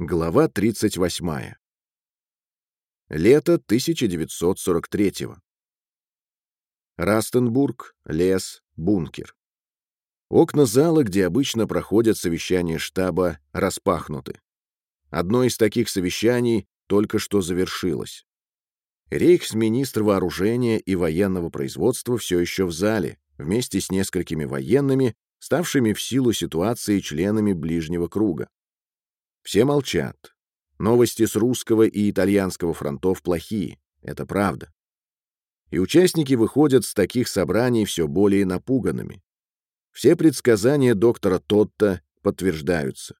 Глава 38. Лето 1943. Растенбург, лес, бункер. Окна зала, где обычно проходят совещания штаба, распахнуты. Одно из таких совещаний только что завершилось. Рейхсминистр вооружения и военного производства все еще в зале, вместе с несколькими военными, ставшими в силу ситуации членами ближнего круга. Все молчат. Новости с русского и итальянского фронтов плохие, это правда. И участники выходят с таких собраний все более напуганными. Все предсказания доктора Тотта подтверждаются.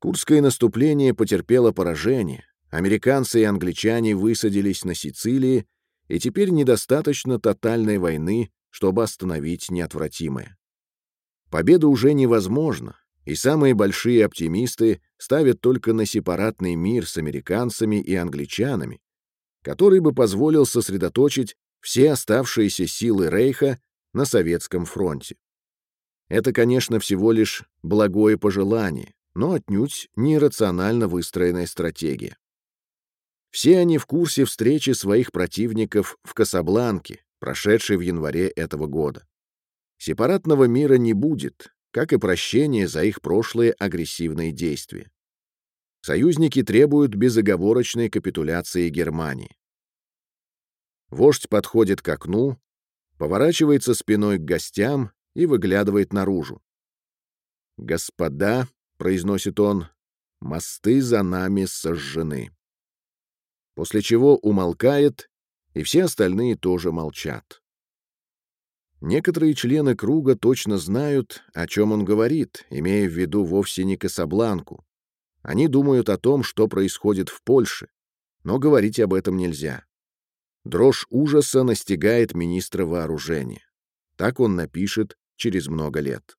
Курское наступление потерпело поражение, американцы и англичане высадились на Сицилии, и теперь недостаточно тотальной войны, чтобы остановить неотвратимое. Победа уже невозможна, и самые большие оптимисты ставят только на сепаратный мир с американцами и англичанами, который бы позволил сосредоточить все оставшиеся силы Рейха на Советском фронте. Это, конечно, всего лишь благое пожелание, но отнюдь не рационально выстроенная стратегия. Все они в курсе встречи своих противников в Касабланке, прошедшей в январе этого года. Сепаратного мира не будет, как и прощение за их прошлые агрессивные действия. Союзники требуют безоговорочной капитуляции Германии. Вождь подходит к окну, поворачивается спиной к гостям и выглядывает наружу. «Господа», — произносит он, — «мосты за нами сожжены». После чего умолкает, и все остальные тоже молчат. Некоторые члены круга точно знают, о чем он говорит, имея в виду вовсе не Касабланку. Они думают о том, что происходит в Польше, но говорить об этом нельзя. Дрожь ужаса настигает министра вооружения. Так он напишет через много лет.